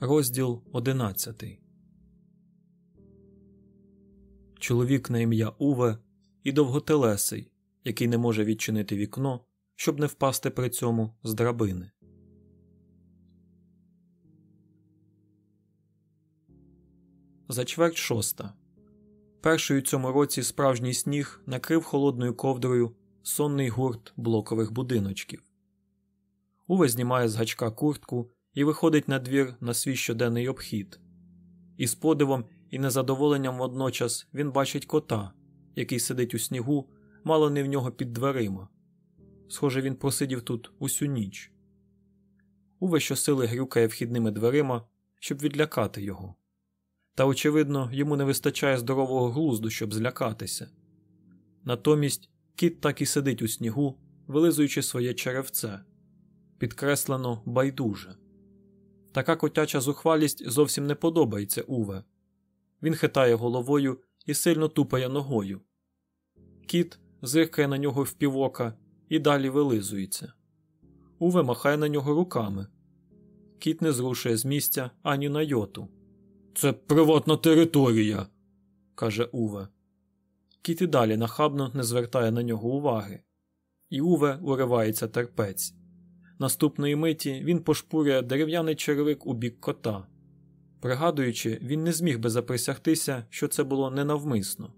Розділ одинадцятий. Чоловік на ім'я Уве і довготелесий, який не може відчинити вікно, щоб не впасти при цьому з драбини. За чверть шоста. Перший у цьому році справжній сніг накрив холодною ковдрою сонний гурт блокових будиночків. Уве знімає з гачка куртку і виходить на двір на свій щоденний обхід. І з подивом і незадоволенням водночас він бачить кота, який сидить у снігу, мало не в нього під дверима. Схоже, він просидів тут усю ніч. Уве щосили грюкає вхідними дверима, щоб відлякати його. Та, очевидно, йому не вистачає здорового глузду, щоб злякатися. Натомість кіт так і сидить у снігу, вилизуючи своє черевце, підкреслено байдуже. Така котяча зухвалість зовсім не подобається Уве. Він хитає головою і сильно тупає ногою. Кіт зиркає на нього впівока і далі вилизується. Уве махає на нього руками. Кіт не зрушує з місця ані на йоту. Це приватна територія, каже Уве. Кіт і далі нахабно не звертає на нього уваги. І Уве уривається терпець. Наступної миті він пошпурює дерев'яний черевик у бік кота. Пригадуючи, він не зміг би заприсягтися, що це було ненавмисно.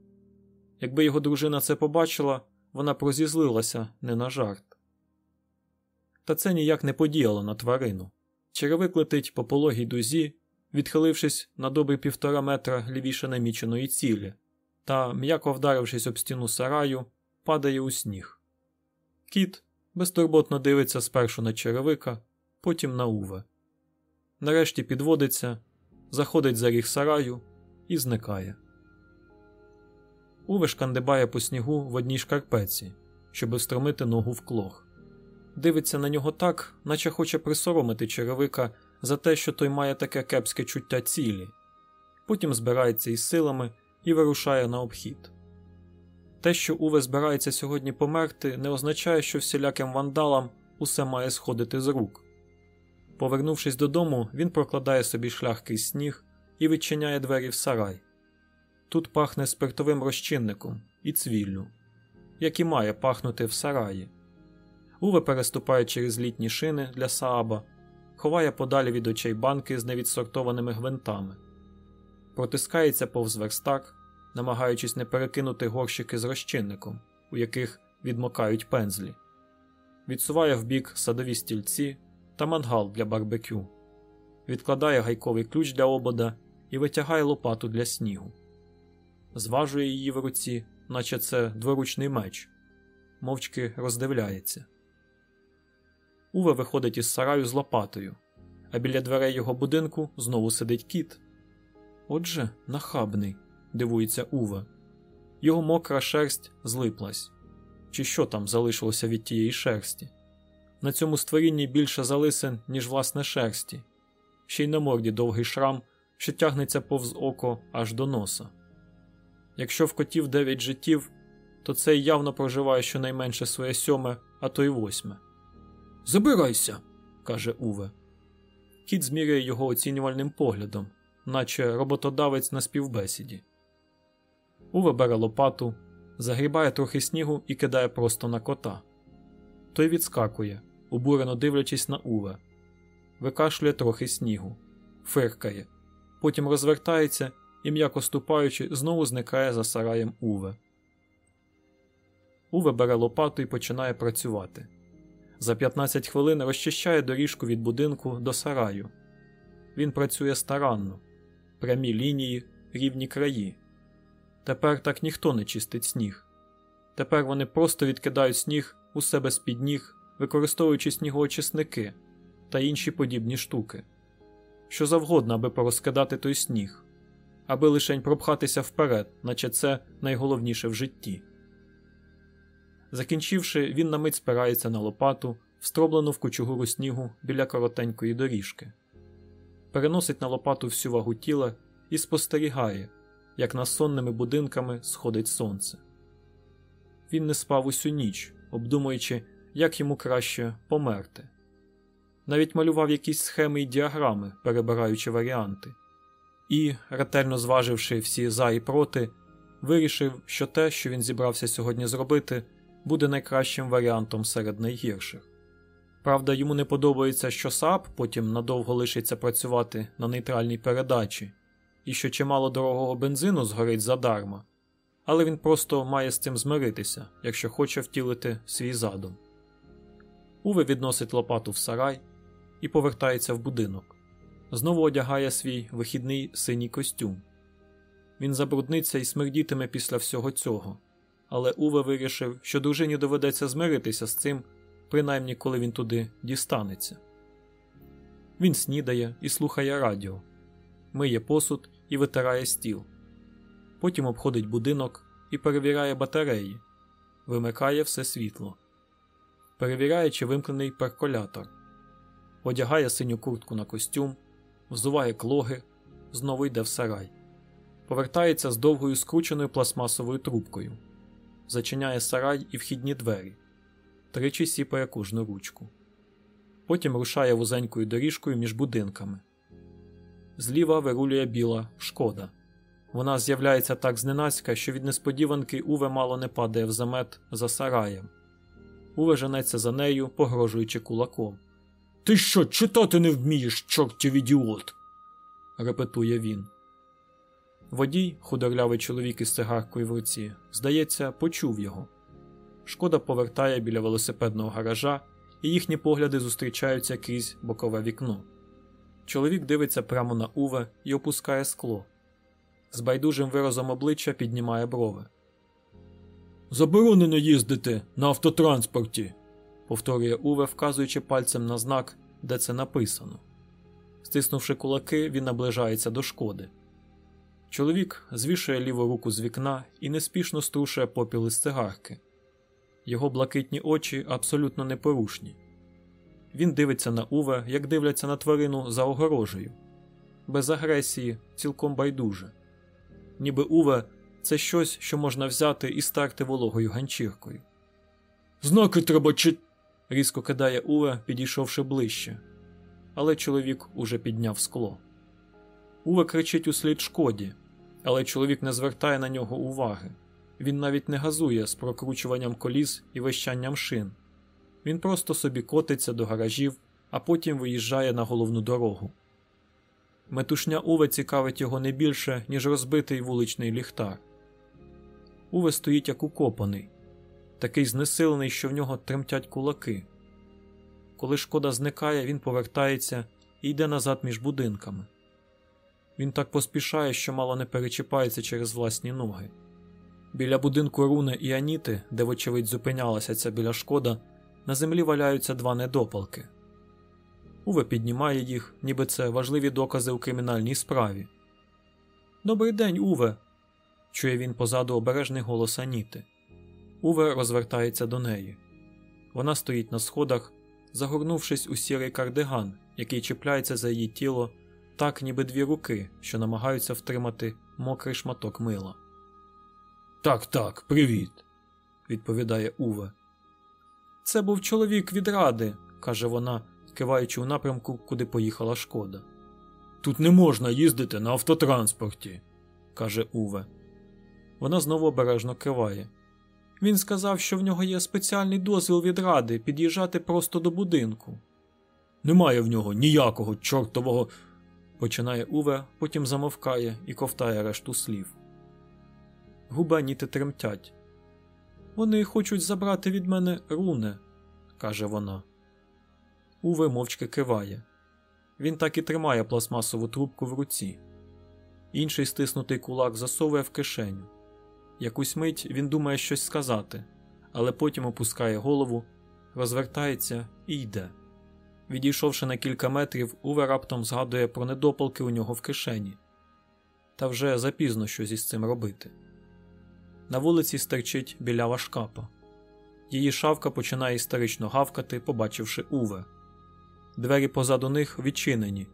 Якби його дружина це побачила, вона прозізлилася не на жарт. Та це ніяк не подіяло на тварину. Черевик летить по пологій дузі, відхилившись на добрі півтора метра лівіше наміченої цілі, та, м'яко вдарившись об стіну сараю, падає у сніг. Кіт безтурботно дивиться спершу на черевика, потім на Уве. Нарешті підводиться, заходить за ріг сараю і зникає. Уве шкандибає по снігу в одній шкарпеці, щоби встромити ногу в клох. Дивиться на нього так, наче хоче присоромити черевика за те, що той має таке кепське чуття цілі. Потім збирається із силами і вирушає на обхід. Те, що Уве збирається сьогодні померти, не означає, що всіляким вандалам усе має сходити з рук. Повернувшись додому, він прокладає собі шлях крізь сніг і відчиняє двері в сарай. Тут пахне спиртовим розчинником і цвіллю, як і має пахнути в сараї. Уве переступає через літні шини для Сааба, ховає подалі від очей банки з невідсортованими гвинтами, протискається повз верстак, намагаючись не перекинути горщики з розчинником, у яких відмокають пензлі, відсуває вбік садові стільці та мангал для барбекю, відкладає гайковий ключ для обода і витягає лопату для снігу, зважує її в руці, наче це дворучний меч, мовчки роздивляється. Уве виходить із сараю з лопатою, а біля дверей його будинку знову сидить кіт. Отже, нахабний, дивується Уве. Його мокра шерсть злиплась. Чи що там залишилося від тієї шерсті? На цьому створінні більше залисин, ніж власне шерсті, ще й на морді довгий шрам, що тягнеться повз око аж до носа. Якщо в котів дев'ять життів, то цей явно проживає щонайменше своє сьоме, а то й восьме. Забирайся, каже Уве. Кіт зміряє його оцінювальним поглядом, наче роботодавець на співбесіді. Уве бере лопату, загрібає трохи снігу і кидає просто на кота. Той відскакує, обурено дивлячись на Уве, викашлює трохи снігу, фиркає, потім розвертається і, м'яко ступаючи, знову зникає за сараєм Уве. Уве бере лопату і починає працювати. За 15 хвилин розчищає доріжку від будинку до сараю. Він працює старанно, прямі лінії, рівні краї. Тепер так ніхто не чистить сніг. Тепер вони просто відкидають сніг у себе з під ніг, використовуючи снігоочисники та інші подібні штуки, що завгодно, аби порозкидати той сніг, аби лишень пропхатися вперед, наче це найголовніше в житті. Закінчивши, він на мить спирається на лопату, встроблену в кучугуру снігу біля коротенької доріжки, переносить на лопату всю вагу тіла і спостерігає, як над сонними будинками сходить сонце. Він не спав усю ніч, обдумуючи, як йому краще померти. навіть малював якісь схеми і діаграми, перебираючи варіанти, і, ретельно зваживши всі за і проти, вирішив, що те, що він зібрався сьогодні зробити, буде найкращим варіантом серед найгірших. Правда, йому не подобається, що САП потім надовго лишиться працювати на нейтральній передачі, і що чимало дорогого бензину згорить задарма, але він просто має з цим змиритися, якщо хоче втілити свій задум. Уве відносить лопату в сарай і повертається в будинок. Знову одягає свій вихідний синій костюм. Він забрудниться і смердітиме після всього цього, але Уве вирішив, що дружині доведеться змиритися з цим, принаймні коли він туди дістанеться. Він снідає і слухає радіо, миє посуд і витирає стіл. Потім обходить будинок і перевіряє батареї, вимикає все світло, перевіряє, чи вимкнений перколятор, одягає синю куртку на костюм, взуває клоги, знову йде в сарай, повертається з довгою скрученою пластмасовою трубкою, зачиняє сарай і вхідні двері, тричі сіпає кожну ручку. Потім рушає вузенькою доріжкою між будинками. Зліва вирулює біла шкода. Вона з'являється так зненацька, що від несподіванки Уве мало не падає в замет за сараєм. Уве женеться за нею, погрожуючи кулаком. Ти що, читати не вмієш, чортів ідіот? репетує він. Водій, худорлявий чоловік із цигаркою в руці, здається, почув його. Шкода повертає біля велосипедного гаража, і їхні погляди зустрічаються крізь бокове вікно. Чоловік дивиться прямо на Уве і опускає скло. З байдужим виразом обличчя піднімає брови. Заборонено їздити на автотранспорті, повторює Уве, вказуючи пальцем на знак, де це написано. Стиснувши кулаки, він наближається до шкоди. Чоловік звішує ліву руку з вікна і неспішно струшує попіл із цигарки. Його блакитні очі абсолютно непорушні. Він дивиться на Уве, як дивляться на тварину за огорожею, без агресії, цілком байдуже. Ніби Уве це щось, що можна взяти і стерти вологою ганчіркою. Знаки треба чи. різко кидає Уве, підійшовши ближче. Але чоловік уже підняв скло. Уве кричить у слід шкоді, але чоловік не звертає на нього уваги. Він навіть не газує з прокручуванням коліс і вищанням шин. Він просто собі котиться до гаражів, а потім виїжджає на головну дорогу. Метушня Уве цікавить його не більше, ніж розбитий вуличний ліхтар. Уве стоїть як укопаний, такий знесилений, що в нього тремтять кулаки. Коли шкода зникає, він повертається і йде назад між будинками. Він так поспішає, що мало не перечіпається через власні ноги. Біля будинку Руни і Аніти, де, вочевидь, зупинялася ця біля шкода, на землі валяються два недопалки. Уве піднімає їх, ніби це важливі докази у кримінальній справі. Добрий день, Уве. чує він позаду обережний голос Аніти. Уве розвертається до неї. Вона стоїть на сходах, загорнувшись у сірий кардиган, який чіпляється за її тіло, так, ніби дві руки, що намагаються втримати мокрий шматок мила. Так, так, привіт, відповідає Уве. Це був чоловік від ради, каже вона, киваючи у напрямку, куди поїхала шкода. Тут не можна їздити на автотранспорті, каже Уве. Вона знову обережно киває. Він сказав, що в нього є спеціальний дозвіл від ради під'їжджати просто до будинку. Немає в нього ніякого чортового. починає Уве, потім замовкає і ковтає решту слів. Губи Аніти тремтять. Вони хочуть забрати від мене руне, каже вона. Уве мовчки киває. Він так і тримає пластмасову трубку в руці. Інший стиснутий кулак засовує в кишеню. Якусь мить він думає щось сказати, але потім опускає голову, розвертається і йде. Відійшовши на кілька метрів, Уве раптом згадує про недопалки у нього в кишені. Та вже запізно щось із цим робити. На вулиці стерчить білява шкапа. Її шавка починає істерично гавкати, побачивши Уве. Двері позаду них відчинені,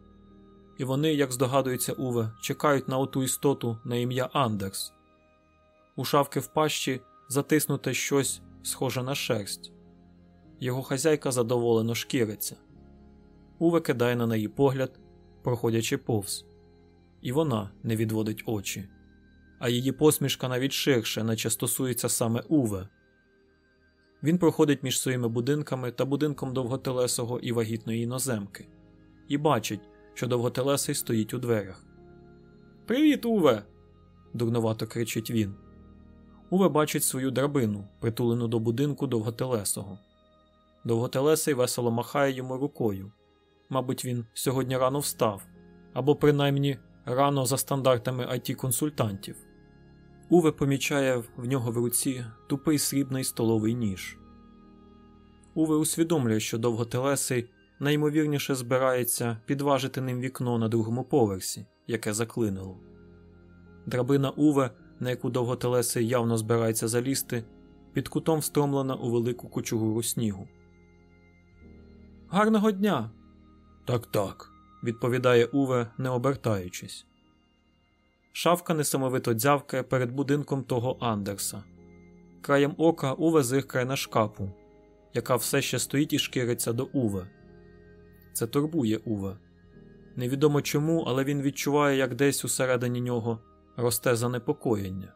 і вони, як здогадується Уве, чекають на оту істоту на ім'я Андерс. У шавки в пащі затиснуте щось схоже на шерсть. Його хазяйка задоволено шкіриться. Уве кидає на неї погляд, проходячи повз, і вона не відводить очі, а її посмішка навіть ширше, наче стосується саме Уве. Він проходить між своїми будинками та будинком довготелесого і вагітної іноземки і бачить, що довготелесий стоїть у дверях. Привіт, Уве! дурнувато кричить він. Уве бачить свою драбину, притулену до будинку довготелесого. Довготелесий весело махає йому рукою. Мабуть, він сьогодні рано встав, або принаймні рано за стандартами it консультантів Уве помічає в нього в руці тупий срібний столовий ніж. Уве усвідомлює, що довготелесий найімовірніше збирається підважити ним вікно на другому поверсі, яке заклинило. Драбина Уве, на яку довготелесий явно збирається залізти, під кутом встромлена у велику кучугуру снігу. Гарного дня! Так, так, відповідає Уве, не обертаючись. Шавка несамовито дзявкає перед будинком того Андерса. Краєм ока Уве зиркає на шкапу, яка все ще стоїть і шкіриться до Уве. Це турбує Уве. Невідомо чому, але він відчуває, як десь усередині нього росте занепокоєння.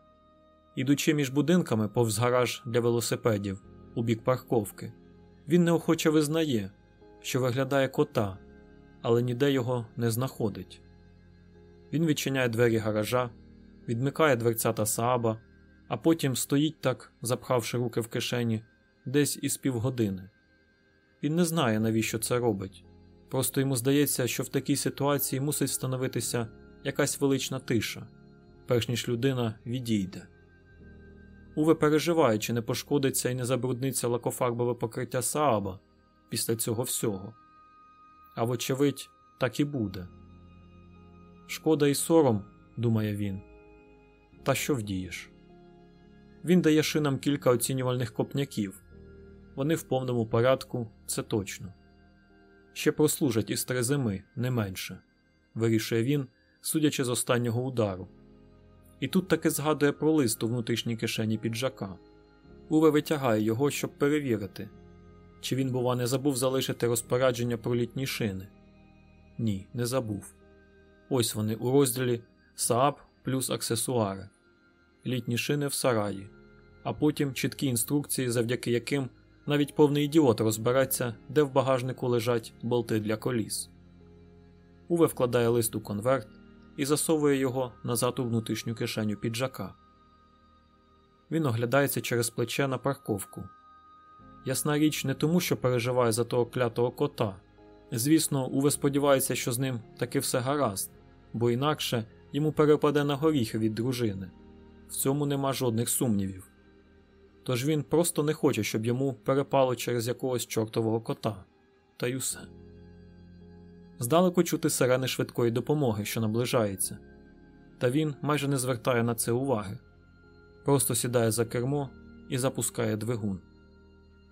Ідучи між будинками повз гараж для велосипедів у бік парковки, він неохоче визнає, що виглядає кота, але ніде його не знаходить. Він відчиняє двері гаража, відмикає дверцята Сааба, а потім стоїть так, запхавши руки в кишені, десь із півгодини. Він не знає, навіщо це робить. Просто йому здається, що в такій ситуації мусить встановитися якась велична тиша, перш ніж людина відійде. Уве переживає, чи не пошкодиться і не забрудниться лакофарбове покриття Сааба після цього всього. А вочевидь, так і буде. Шкода і сором, думає він. Та що вдієш? Він дає шинам кілька оцінювальних копняків. Вони в повному порядку, це точно. Ще прослужать із три зими, не менше, вирішує він, судячи з останнього удару. І тут таки згадує про лист у внутрішній кишені піджака. Уве витягає його, щоб перевірити, чи він, бува, не забув залишити розпорядження про літні шини. Ні, не забув. Ось вони у розділі Saab плюс аксесуари, літні шини в сараї, а потім чіткі інструкції, завдяки яким навіть повний ідіот розбереться, де в багажнику лежать болти для коліс. Уве вкладає лист у конверт і засовує його назад у внутрішню кишеню піджака. Він оглядається через плече на парковку. Ясна річ, не тому, що переживає за того клятого кота. Звісно, Уве сподівається, що з ним таки все гаразд, бо інакше йому перепаде на горіхи від дружини. В цьому нема жодних сумнівів. Тож він просто не хоче, щоб йому перепало через якогось чортового кота, та й усе. Здалеку чути сирени швидкої допомоги, що наближається, та він майже не звертає на це уваги, просто сідає за кермо і запускає двигун.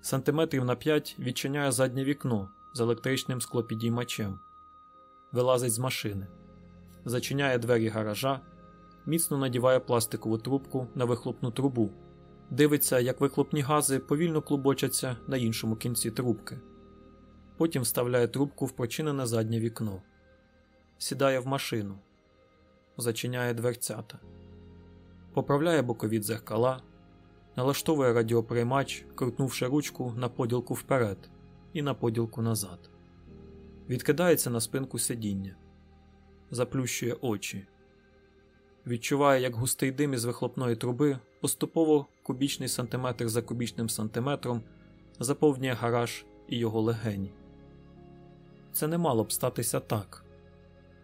Сантиметрів на п'ять відчиняє заднє вікно з електричним склопідіймачем, вилазить з машини, зачиняє двері гаража, міцно надіває пластикову трубку на вихлопну трубу, дивиться, як вихлопні гази повільно клубочаться на іншому кінці трубки. Потім вставляє трубку в прочинене заднє вікно, сідає в машину, зачиняє дверцята, поправляє бокові дзеркала, налаштовує радіоприймач, крутнувши ручку на поділку вперед і на поділку назад, відкидається на спинку сидіння, заплющує очі, відчуває, як густий дим із вихлопної труби поступово кубічний сантиметр за кубічним сантиметром заповнює гараж і його легені. Це не мало б статися так.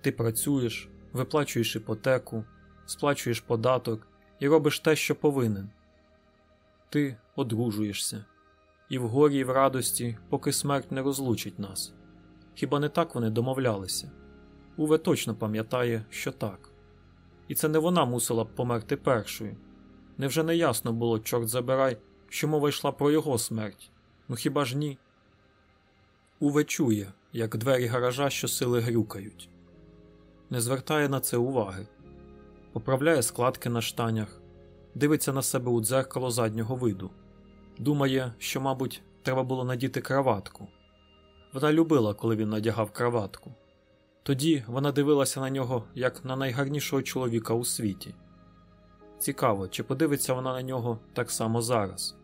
Ти працюєш, виплачуєш іпотеку, сплачуєш податок і робиш те, що повинен. Ти одружуєшся, і в горі, і в радості, поки смерть не розлучить нас. Хіба не так вони домовлялися? Уве точно пам'ятає, що так. І це не вона мусила б померти першою. Невже не ясно було, чорт забирай, що мова йшла про його смерть? Ну хіба ж ні? Уве чує, як двері гаража щосили грюкають, не звертає на це уваги, поправляє складки на штанях, дивиться на себе у дзеркало заднього виду, думає, що, мабуть, треба було надіти краватку. Вона любила, коли він надягав краватку. Тоді вона дивилася на нього як на найгарнішого чоловіка у світі. Цікаво, чи подивиться вона на нього так само зараз,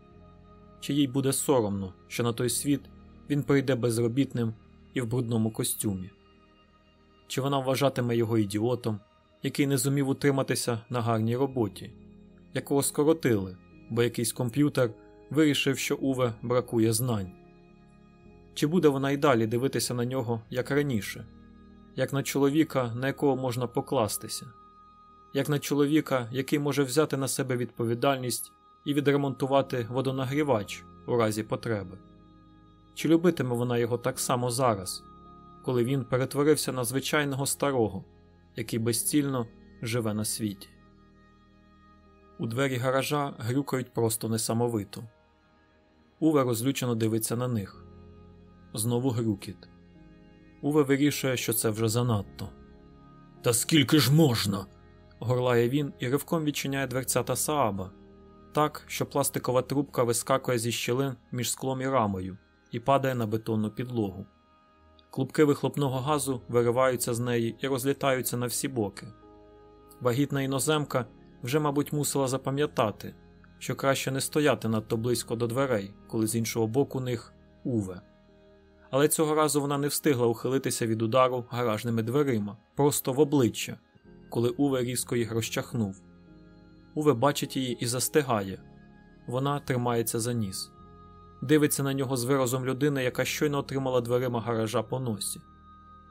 чи їй буде соромно, що на той світ він прийде безробітним і в брудному костюмі, чи вона вважатиме його ідіотом, який не зумів утриматися на гарній роботі, якого скоротили, бо якийсь комп'ютер вирішив, що Уве бракує знань. Чи буде вона й далі дивитися на нього як раніше, як на чоловіка, на якого можна покластися, як на чоловіка, який може взяти на себе відповідальність і відремонтувати водонагрівач у разі потреби? Чи любитиме вона його так само зараз, коли він перетворився на звичайного старого, який безцільно живе на світі? У двері гаража грюкають просто несамовито. Уве розлючено дивиться на них. Знову грюкіт. Уве вирішує, що це вже занадто. Та скільки ж можна? горлає він і ривком відчиняє дверцята Сааба, так, що пластикова трубка вискакує зі щілин між склом і рамою і падає на бетонну підлогу. Клубки вихлопного газу вириваються з неї і розлітаються на всі боки. Вагітна іноземка вже, мабуть, мусила запам'ятати, що краще не стояти надто близько до дверей, коли з іншого боку них Уве. Але цього разу вона не встигла ухилитися від удару гаражними дверима, просто в обличчя, коли Уве різко їх розчахнув. Уве бачить її і застигає. Вона тримається за ніс, дивиться на нього з виразом людини, яка щойно отримала дверима гаража по носі.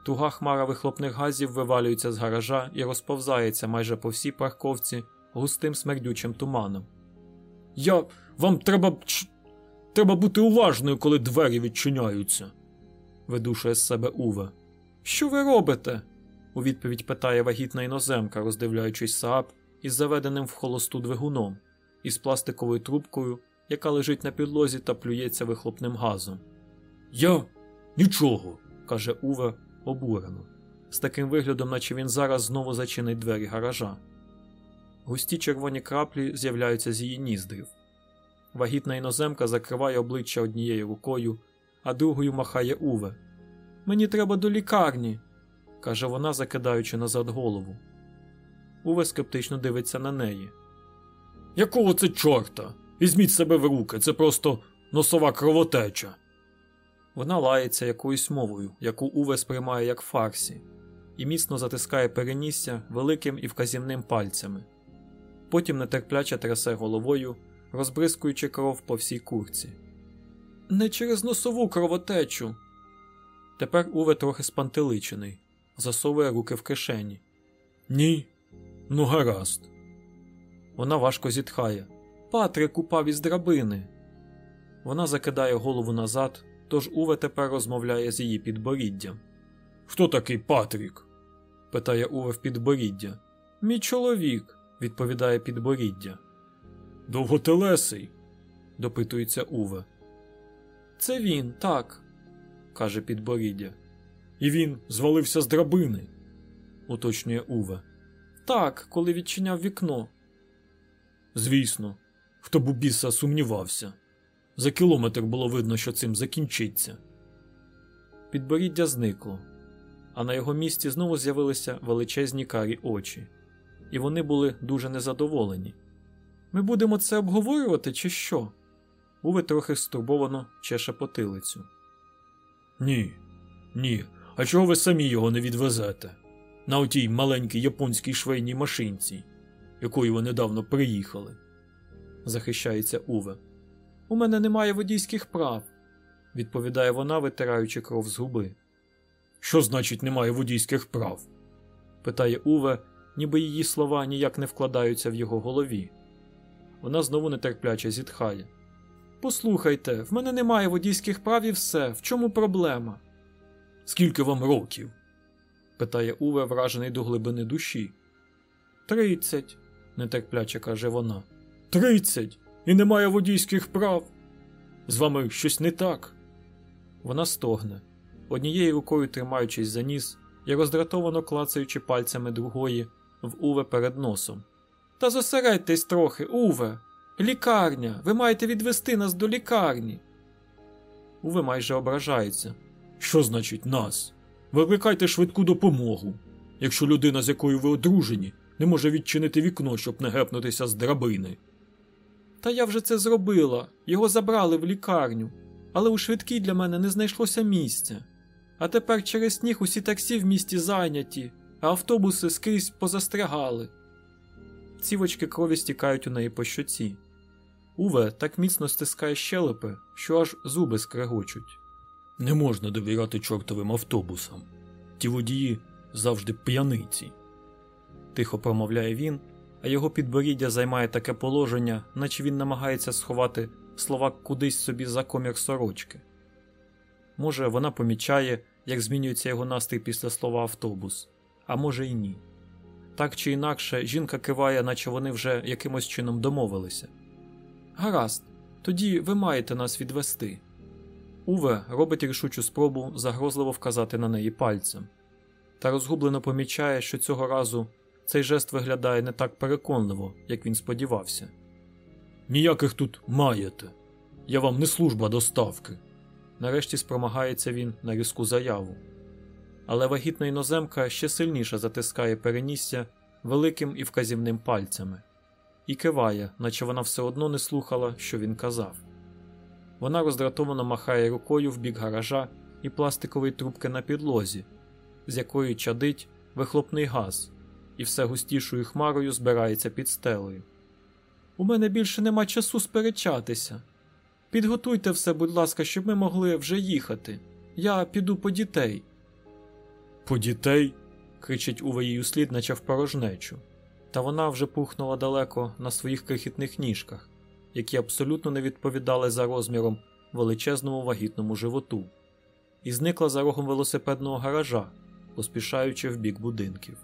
Туга хмара вихлопних газів вивалюється з гаража і розповзається майже по всій парковці густим смердючим туманом. Я вам треба Треба бути уважною, коли двері відчиняються, видушує з себе Уве. Що ви робите? у відповідь питає вагітна іноземка, роздивляючись Сааб із заведеним в холосту двигуном, із пластиковою трубкою, яка лежить на підлозі та плюється вихлопним газом. Я нічого, каже Уве обурено, з таким виглядом, наче він зараз знову зачинить двері гаража. Густі червоні краплі з'являються з її ніздрів. Вагітна іноземка закриває обличчя однією рукою, а другою махає Уве. Мені треба до лікарні, каже вона, закидаючи назад голову. Уве скептично дивиться на неї. Якого це чорта? Візьміть себе в руки, це просто носова кровотеча. Вона лається якоюсь мовою, яку Уве сприймає як фарсі, і міцно затискає перенісся великим і вказівним пальцями. Потім нетерпляче трясе головою розбризкуючи кров по всій курці. Не через носову кровотечу. Тепер Уве трохи спантеличений, засовує руки в кишені. Ні, ну гаразд. Вона важко зітхає. Патрик упав із драбини. Вона закидає голову назад, тож Уве тепер розмовляє з її підборіддям. Хто такий Патрік? питає Уве в підборіддя. Мій чоловік, відповідає підборіддя. Довготелесий? допитується Уве. Це він, так, каже підборіддя. І він звалився з драбини, уточнює Уве. Так, коли відчиняв вікно. Звісно, хто б у біса сумнівався. За кілометр було видно, що цим закінчиться. Підборіддя зникло, а на його місці знову з'явилися величезні карі очі, і вони були дуже незадоволені. Ми будемо це обговорювати, чи що? Уве трохи стурбовано чеше потилицю. Ні, ні. А чого ви самі його не відвезете? На отій маленькій японській швейній машинці, якою ви недавно приїхали, захищається Уве. У мене немає водійських прав, відповідає вона, витираючи кров з губи. Що значить немає водійських прав? питає Уве, ніби її слова ніяк не вкладаються в його голові. Вона знову нетерпляче зітхає. Послухайте, в мене немає водійських прав і все. В чому проблема? Скільки вам років? питає Уве, вражений до глибини душі. Тридцять, нетерпляче каже вона. Тридцять! І немає водійських прав. З вами щось не так. Вона стогне, однією рукою тримаючись за ніс і роздратовано клацаючи пальцями другої в Уве перед носом. Та зосередьтесь трохи, Уве. Лікарня. Ви маєте відвести нас до лікарні. Уве майже ображається. Що значить нас? Викликайте швидку допомогу. Якщо людина, з якою ви одружені, не може відчинити вікно, щоб не гепнутися з драбини. Та я вже це зробила. Його забрали в лікарню, але у швидкій для мене не знайшлося місця. А тепер через сніг усі таксі в місті зайняті, а автобуси скрізь позастрягали. Цівочки крові стікають у неї по щоці. Уве так міцно стискає щелепи, що аж зуби скрегочуть. Не можна довіряти чортовим автобусам. Ті водії завжди п'яниці. Тихо промовляє він, а його підборіддя займає таке положення, наче він намагається сховати слова кудись собі за комір сорочки. Може, вона помічає, як змінюється його настрій після слова автобус, а може й ні. Так чи інакше, жінка киває, наче вони вже якимось чином домовилися. Гаразд, тоді ви маєте нас відвести. Уве робить рішучу спробу загрозливо вказати на неї пальцем, та розгублено помічає, що цього разу цей жест виглядає не так переконливо, як він сподівався. Ніяких тут маєте. Я вам не служба доставки. Нарешті спромагається він на різку заяву. Але вагітна іноземка ще сильніше затискає перенісся великим і вказівним пальцями і киває, наче вона все одно не слухала, що він казав. Вона роздратовано махає рукою в бік гаража і пластикової трубки на підлозі, з якої чадить вихлопний газ, і все густішою хмарою збирається під стелею. У мене більше нема часу сперечатися. Підготуйте все, будь ласка, щоб ми могли вже їхати. Я піду по дітей. По дітей? кричить Уве їй услід, наче в порожнечу. Та вона вже пухнула далеко на своїх крихітних ніжках, які абсолютно не відповідали за розміром величезному вагітному животу, і зникла за рогом велосипедного гаража, поспішаючи в бік будинків.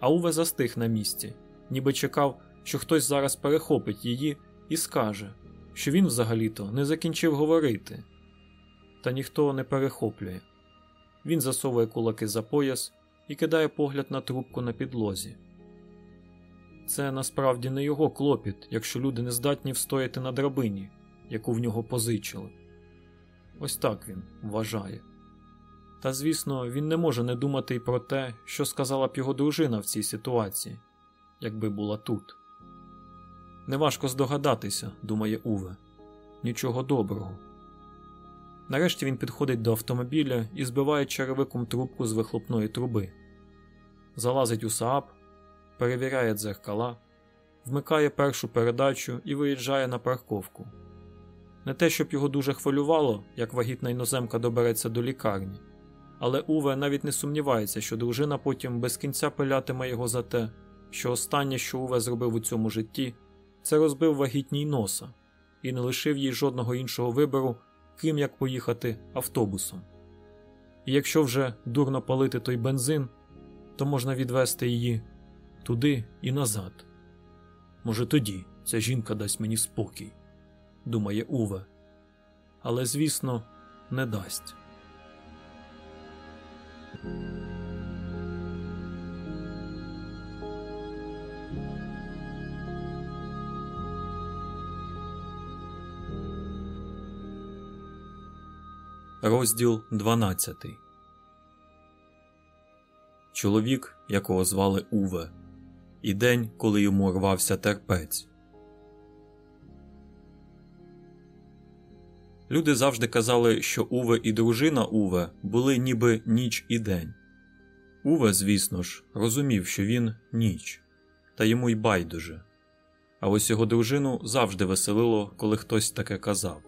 А Уве застиг на місці, ніби чекав, що хтось зараз перехопить її і скаже, що він взагалі-то не закінчив говорити. Та ніхто не перехоплює. Він засовує кулаки за пояс і кидає погляд на трубку на підлозі. Це насправді не його клопіт, якщо люди не здатні встояти на драбині, яку в нього позичили. Ось так він вважає. Та, звісно, він не може не думати й про те, що сказала б його дружина в цій ситуації, якби була тут. Неважко здогадатися, думає Уве. Нічого доброго. Нарешті він підходить до автомобіля і збиває черевиком трубку з вихлопної труби, залазить у Сааб, перевіряє дзеркала, вмикає першу передачу і виїжджає на парковку. Не те, щоб його дуже хвилювало, як вагітна іноземка добереться до лікарні, але Уве навіть не сумнівається, що дружина потім без кінця пилятиме його за те, що останнє, що Уве зробив у цьому житті, це розбив вагітній носа і не лишив їй жодного іншого вибору, крім як поїхати автобусом. І якщо вже дурно палити той бензин, то можна відвести її туди і назад. Може, тоді ця жінка дасть мені спокій, думає Уве, але, звісно, не дасть. Розділ 12 Чоловік, якого звали Уве, і день, коли йому рвався терпець. Люди завжди казали, що Уве і дружина Уве були ніби ніч і день. Уве, звісно ж, розумів, що він ніч, та йому й байдуже. А ось його дружину завжди веселило, коли хтось таке казав.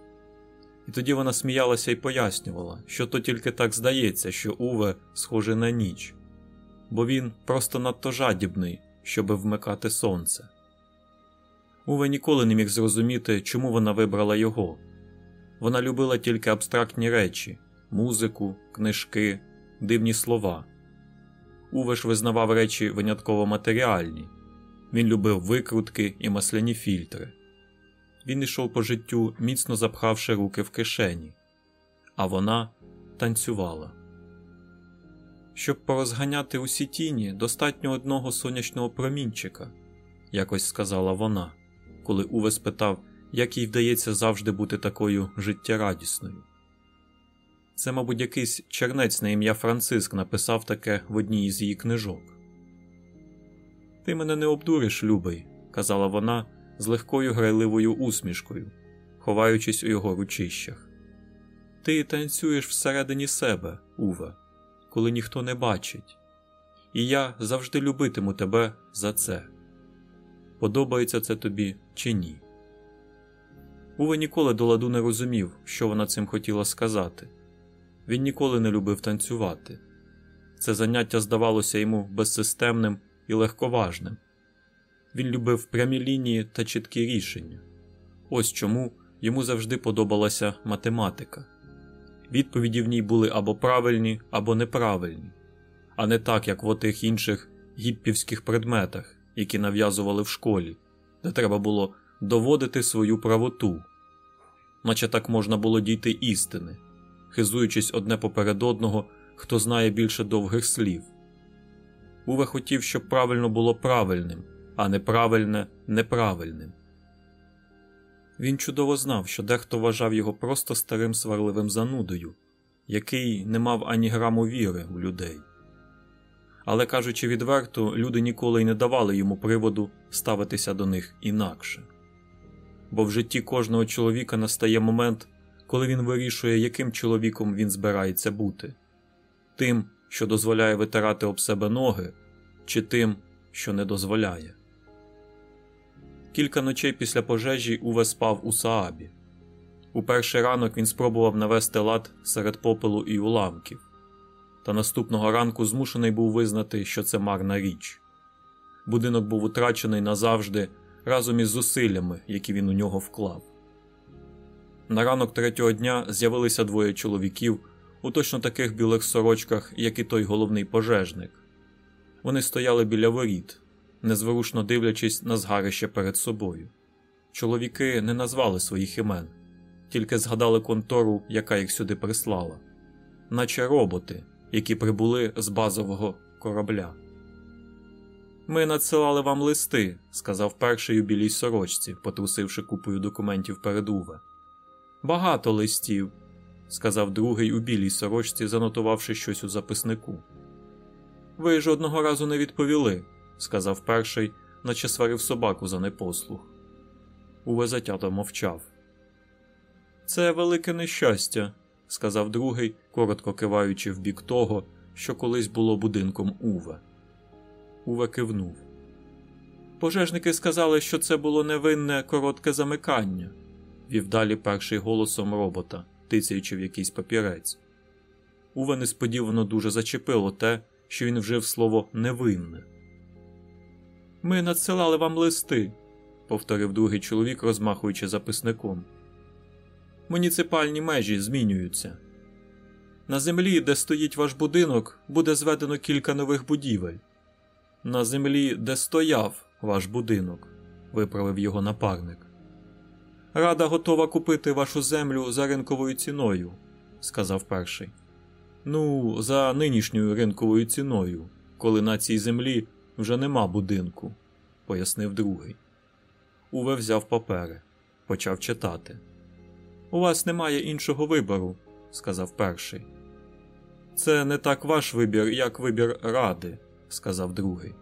І тоді вона сміялася і пояснювала, що то тільки так здається, що Уве схоже на ніч, бо він просто надто жадібний, щоби вмикати сонце. Уве ніколи не міг зрозуміти, чому вона вибрала його. Вона любила тільки абстрактні речі, музику, книжки, дивні слова. Уве ж визнавав речі винятково матеріальні. Він любив викрутки і масляні фільтри. Він йшов по життю, міцно запхавши руки в кишені, а вона танцювала. Щоб порозганяти усі тіні, достатньо одного сонячного промінчика, якось сказала вона, коли Уве спитав, як їй вдається завжди бути такою життєрадісною. Це, мабуть, якийсь чернець на ім'я Франциск написав таке в одній із її книжок. Ти мене не обдуриш, любий, казала вона з легкою грайливою усмішкою, ховаючись у його ручищах. Ти танцюєш всередині себе, Уве, коли ніхто не бачить, і я завжди любитиму тебе за це. Подобається це тобі чи ні? Уве ніколи до ладу не розумів, що вона цим хотіла сказати. Він ніколи не любив танцювати. Це заняття здавалося йому безсистемним і легковажним. Він любив прямі лінії та чіткі рішення. Ось чому йому завжди подобалася математика. Відповіді в ній були або правильні, або неправильні, а не так, як в отих інших гіппівських предметах, які нав'язували в школі, де треба було доводити свою правоту, наче так можна було дійти істини, хизуючись одне поперед одного, хто знає більше довгих слів. Уве хотів, щоб правильно було правильним, а неправильне неправильним. Він чудово знав, що дехто вважав його просто старим сварливим занудою, який не мав ані граму віри у людей. Але кажучи відверто, люди ніколи й не давали йому приводу ставитися до них інакше. Бо в житті кожного чоловіка настає момент, коли він вирішує, яким чоловіком він збирається бути тим, що дозволяє витирати об себе ноги, чи тим, що не дозволяє. Кілька ночей після пожежі Уве спав у Саабі. У перший ранок він спробував навести лад серед попелу і уламків, та наступного ранку змушений був визнати, що це марна річ. Будинок був утрачений назавжди разом із зусиллями, які він у нього вклав. На ранок третього дня з'явилися двоє чоловіків у точно таких білих сорочках, як і той головний пожежник. Вони стояли біля воріт, незворушно дивлячись на згарище перед собою. Чоловіки не назвали своїх імен, тільки згадали контору, яка їх сюди прислала, наче роботи, які прибули з базового корабля. Ми надсилали вам листи, сказав перший у білій сорочці, потрусивши купою документів перед Уве. Багато листів, сказав другий у білій сорочці, занотувавши щось у записнику. Ви жодного разу не відповіли, сказав перший, наче сварив собаку за непослух. Уве затято мовчав. Це велике нещастя, сказав другий, коротко киваючи в бік того, що колись було будинком Уве. Уве кивнув. Пожежники сказали, що це було невинне коротке замикання, вів далі перший голосом робота, тицяючи в якийсь папірець. Уве несподівано дуже зачепило те, що він вжив слово невинне. Ми надсилали вам листи, повторив другий чоловік, розмахуючи записником. Муніципальні межі змінюються. На землі, де стоїть ваш будинок, буде зведено кілька нових будівель. На землі, де стояв ваш будинок, виправив його напарник. Рада готова купити вашу землю за ринковою ціною, сказав перший. Ну, за нинішньою ринковою ціною, коли на цій землі вже нема будинку, пояснив другий. Уве взяв папери, почав читати. У вас немає іншого вибору, сказав перший. Це не так ваш вибір, як вибір ради, сказав другий.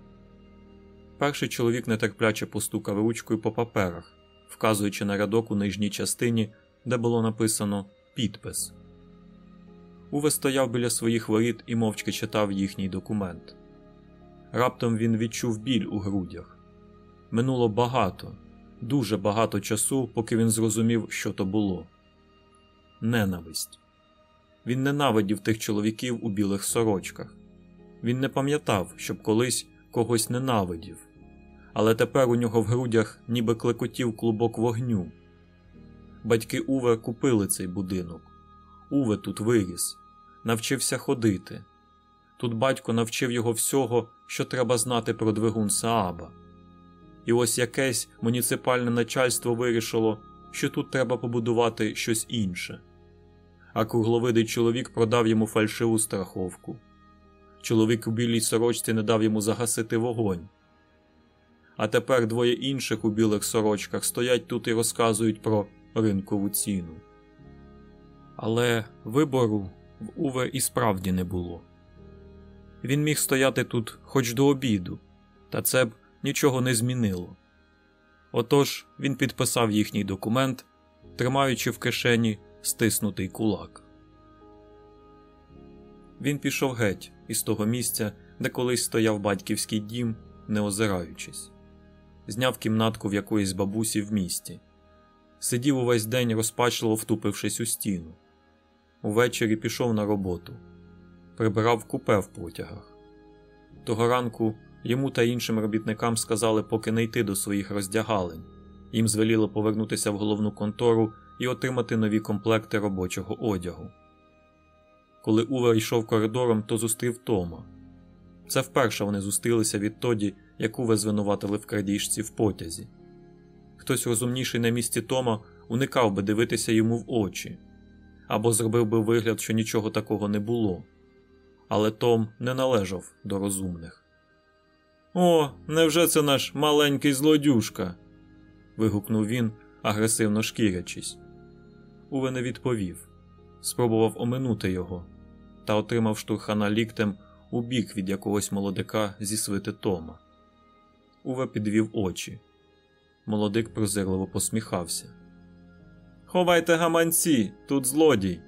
Перший чоловік нетерпляче постукав ручкою по паперах, вказуючи на рядок у нижній частині, де було написано підпис. Уве стояв біля своїх воріт і мовчки читав їхній документ. Раптом він відчув біль у грудях. Минуло багато, дуже багато часу, поки він зрозумів, що то було. Ненависть. Він ненавидів тих чоловіків у білих сорочках. Він не пам'ятав, щоб колись когось ненавидів, але тепер у нього в грудях ніби клекотів клубок вогню. Батьки Уве купили цей будинок. Уве тут виріс, навчився ходити. Тут батько навчив його всього, що треба знати про двигун Сааба. І ось якесь муніципальне начальство вирішило, що тут треба побудувати щось інше. А кругловидий чоловік продав йому фальшиву страховку. Чоловік у білій сорочці не дав йому загасити вогонь. А тепер двоє інших у білих сорочках стоять тут і розказують про ринкову ціну. Але вибору в Уве і справді не було. Він міг стояти тут хоч до обіду, та це б нічого не змінило. Отож він підписав їхній документ, тримаючи в кишені стиснутий кулак. Він пішов геть із того місця, де колись стояв батьківський дім, не озираючись, зняв кімнатку в якоїсь бабусі в місті, сидів увесь день, розпачливо втупившись у стіну. Увечері пішов на роботу, прибирав купе в потягах. Того ранку йому та іншим робітникам сказали поки не йти до своїх роздягалень. Їм звеліло повернутися в головну контору і отримати нові комплекти робочого одягу. Коли Увер йшов коридором, то зустрів Тома. Це вперше вони зустрілися відтоді, як Уве звинуватили в крадіжці в потязі. Хтось розумніший на місці Тома уникав би дивитися йому в очі або зробив би вигляд, що нічого такого не було. Але Том не належав до розумних. О, невже це наш маленький злодюшка? вигукнув він, агресивно шкірячись. Уве не відповів, спробував оминути його та отримав штурхана ліктем у бік від якогось молодика зі свити Тома. Уве підвів очі. Молодик прозирливо посміхався. Ховайте гаманці, тут злодій.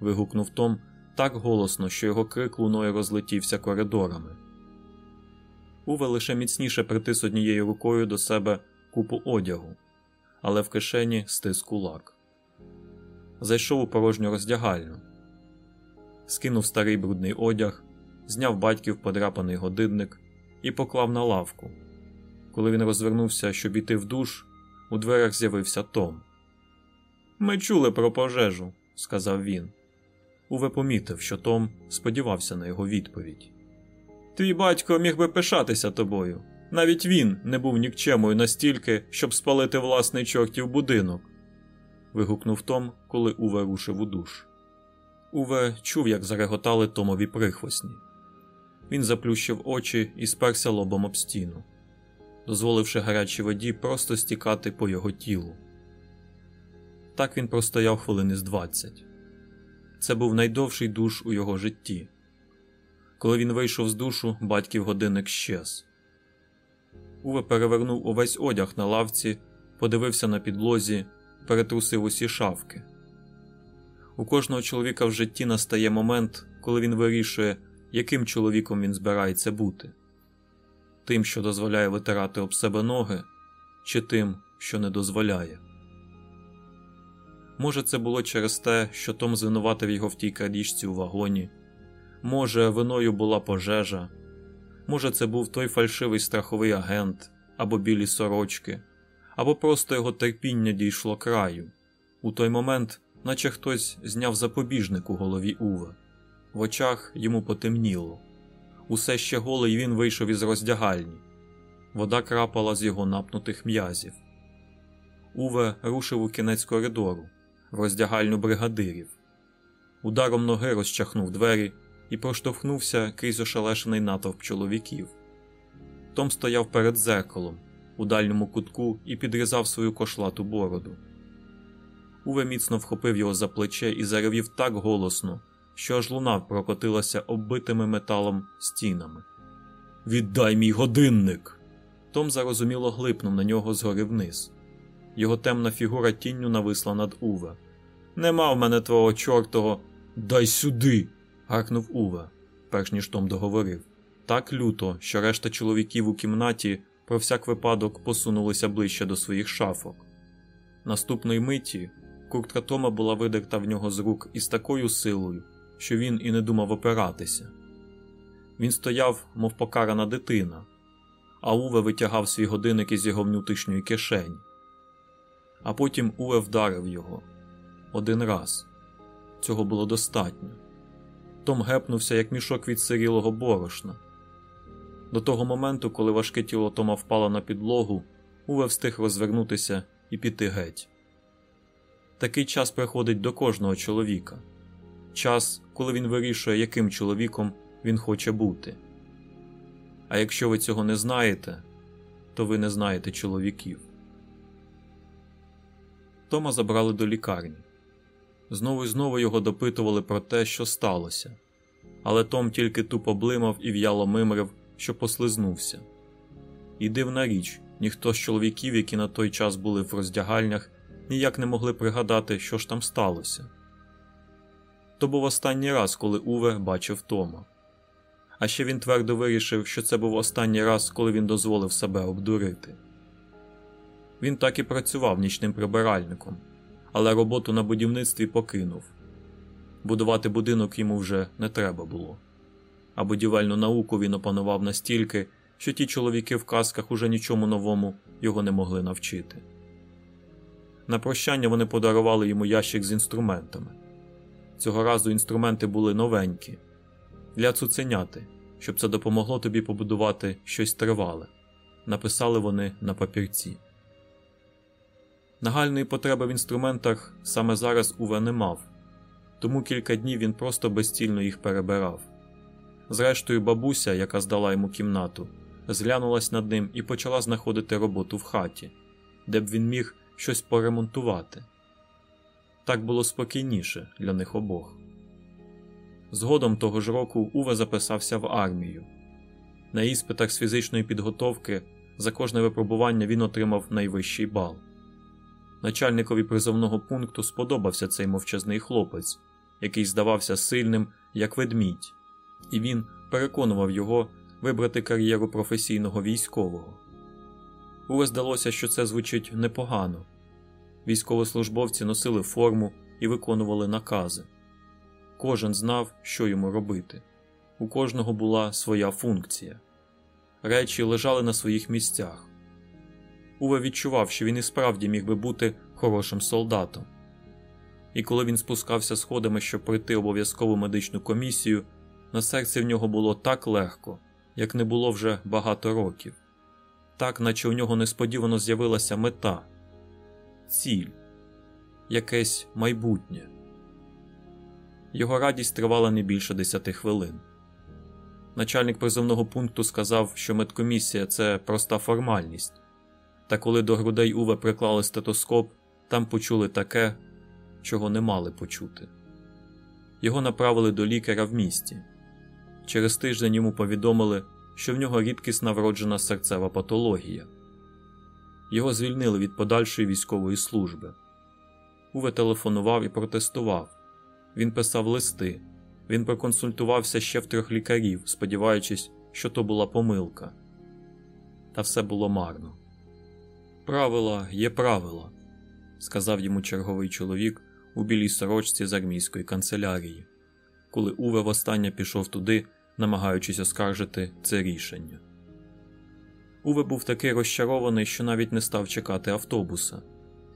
вигукнув Том так голосно, що його крик луною розлетівся коридорами. Уве лише міцніше притис однією рукою до себе купу одягу, але в кишені стис кулак. Зайшов у порожню роздягальню, скинув старий брудний одяг, зняв батьків подряпаний годинник і поклав на лавку. Коли він розвернувся, щоб іти в душ, у дверях з'явився Том. Ми чули про пожежу, сказав він. Уве помітив, що Том сподівався на його відповідь. Твій батько міг би пишатися тобою. Навіть він не був нікчемою настільки, щоб спалити власний чортів будинок. вигукнув Том, коли Уве рушив у душ. Уве чув, як зареготали Томові прихвосні. Він заплющив очі і сперся лобом об стіну, дозволивши гарячій воді просто стікати по його тілу. Так він простояв хвилини з двадцять. Це був найдовший душ у його житті. Коли він вийшов з душу, батьків годинник щез. Уве перевернув увесь одяг на лавці, подивився на підлозі, перетрусив усі шавки. У кожного чоловіка в житті настає момент, коли він вирішує, яким чоловіком він збирається бути тим, що дозволяє витирати об себе ноги, чи тим, що не дозволяє. Може, це було через те, що Том звинуватив його в тій крадіжці у вагоні. Може, виною була пожежа, може, це був той фальшивий страховий агент або білі сорочки, або просто його терпіння дійшло краю. У той момент, наче хтось зняв запобіжник у голові Уве. В очах йому потемніло. Усе ще голий він вийшов із роздягальні. Вода крапала з його напнутих м'язів. Уве рушив у кінець коридору, в роздягальню бригадирів. Ударом ноги розчахнув двері і проштовхнувся крізь ошелешений натовп чоловіків. Том стояв перед зеркалом у дальньому кутку і підрізав свою кошлату бороду. Уве міцно вхопив його за плече і заревів так голосно, що аж луна прокотилася оббитими металом стінами. Віддай мій годинник! Том зарозуміло глипнув на нього згори вниз. Його темна фігура тінню нависла над Уве. Нема в мене твого чортого. Дай сюди гаркнув Уве, перш ніж Том договорив. Так люто, що решта чоловіків у кімнаті про всяк випадок посунулися ближче до своїх шафок. Наступної миті куртка Тома була видерта в нього з рук із такою силою, що він і не думав опиратися. Він стояв, мов покарана дитина, а Уве витягав свій годинник із його внутрішньої кишені. А потім Уве вдарив його один раз. Цього було достатньо. Том гепнувся, як мішок від сирілого борошна. До того моменту, коли важке тіло Тома впало на підлогу, Уве встиг розвернутися і піти геть. Такий час приходить до кожного чоловіка час, коли він вирішує, яким чоловіком він хоче бути. А якщо ви цього не знаєте, то ви не знаєте чоловіків. Тома забрали до лікарні. Знову і знову його допитували про те, що сталося, але Том тільки тупо блимав і в'яло мимрив, що послизнувся. І дивна річ, ніхто з чоловіків, які на той час були в роздягальнях, ніяк не могли пригадати, що ж там сталося. То був останній раз, коли Уве бачив Тома. А ще він твердо вирішив, що це був останній раз, коли він дозволив себе обдурити. Він так і працював нічним прибиральником, але роботу на будівництві покинув. Будувати будинок йому вже не треба було, а будівельну науку він опанував настільки, що ті чоловіки в казках уже нічому новому його не могли навчити. На прощання вони подарували йому ящик з інструментами. Цього разу інструменти були новенькі для цуценяти, щоб це допомогло тобі побудувати щось тривале. Написали вони на папірці. Нагальної потреби в інструментах саме зараз Уве не мав, тому кілька днів він просто безцільно їх перебирав. Зрештою, бабуся, яка здала йому кімнату, зглянулась над ним і почала знаходити роботу в хаті, де б він міг щось поремонтувати. Так було спокійніше для них обох. Згодом того ж року Уве записався в армію. На іспитах з фізичної підготовки за кожне випробування він отримав найвищий бал. Начальникові призовного пункту сподобався цей мовчазний хлопець, який здавався сильним, як ведмідь, і він переконував його вибрати кар'єру професійного військового. Уве здалося, що це звучить непогано. Військовослужбовці носили форму і виконували накази. Кожен знав, що йому робити. У кожного була своя функція. Речі лежали на своїх місцях. Уве відчував, що він і справді міг би бути хорошим солдатом. І коли він спускався сходами, щоб пройти обов'язкову медичну комісію, на серці в нього було так легко, як не було вже багато років, так наче у нього несподівано з'явилася мета, ціль, якесь майбутнє. Його радість тривала не більше десяти хвилин. Начальник призовного пункту сказав, що медкомісія це проста формальність, та коли до грудей Уве приклали стетоскоп, там почули таке, чого не мали почути. Його направили до лікаря в місті. Через тиждень йому повідомили, що в нього рідкісна вроджена серцева патологія. Його звільнили від подальшої військової служби. Уве телефонував і протестував. Він писав листи, він проконсультувався ще в трьох лікарів, сподіваючись, що то була помилка. Та все було марно. Правила є правила, сказав йому черговий чоловік у білій сорочці з армійської канцелярії, коли Уве востаннє пішов туди, намагаючись оскаржити це рішення. Уве був такий розчарований, що навіть не став чекати автобуса,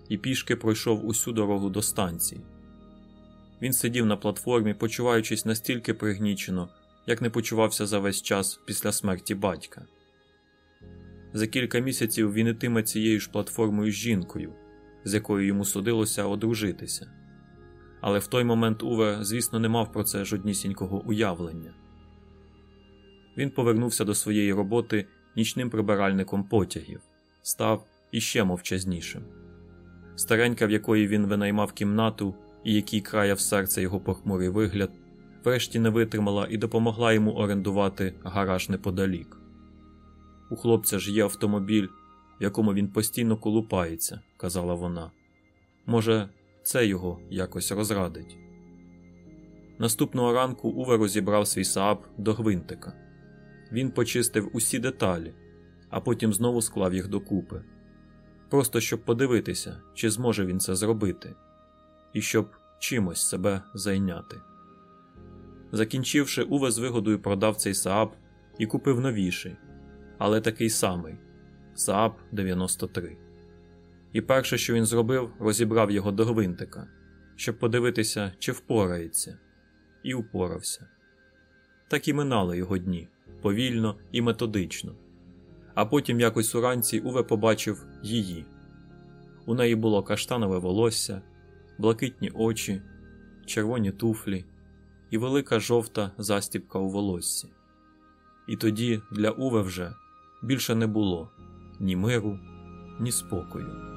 і пішки пройшов усю дорогу до станції. Він сидів на платформі, почуваючись настільки пригнічено, як не почувався за весь час після смерті батька. За кілька місяців він ітиме цією ж платформою з жінкою, з якою йому судилося одружитися. Але в той момент Уве, звісно, не мав про це жоднісінького уявлення. Він повернувся до своєї роботи нічним прибиральником потягів, став іще мовчазнішим. Старенька, в якої він винаймав кімнату і який краяв серце його похмурий вигляд, врешті не витримала і допомогла йому орендувати гараж неподалік. У хлопця ж є автомобіль, в якому він постійно колупається, казала вона. Може, це його якось розрадить. Наступного ранку Уве розібрав свій Saab до гвинтика. Він почистив усі деталі, а потім знову склав їх докупи. Просто щоб подивитися, чи зможе він це зробити, і щоб чимось себе зайняти. Закінчивши, Уве з вигодою продав цей Saab і купив новіший, але такий самий Saab 93. І перше, що він зробив, розібрав його до гвинтика, щоб подивитися, чи впорається, і упорався. Так і минали його дні повільно і методично. А потім якось уранці Уве побачив її. У неї було каштанове волосся, блакитні очі, червоні туфлі і велика жовта застіпка у волоссі. І тоді для Уве вже більше не було ні миру, ні спокою.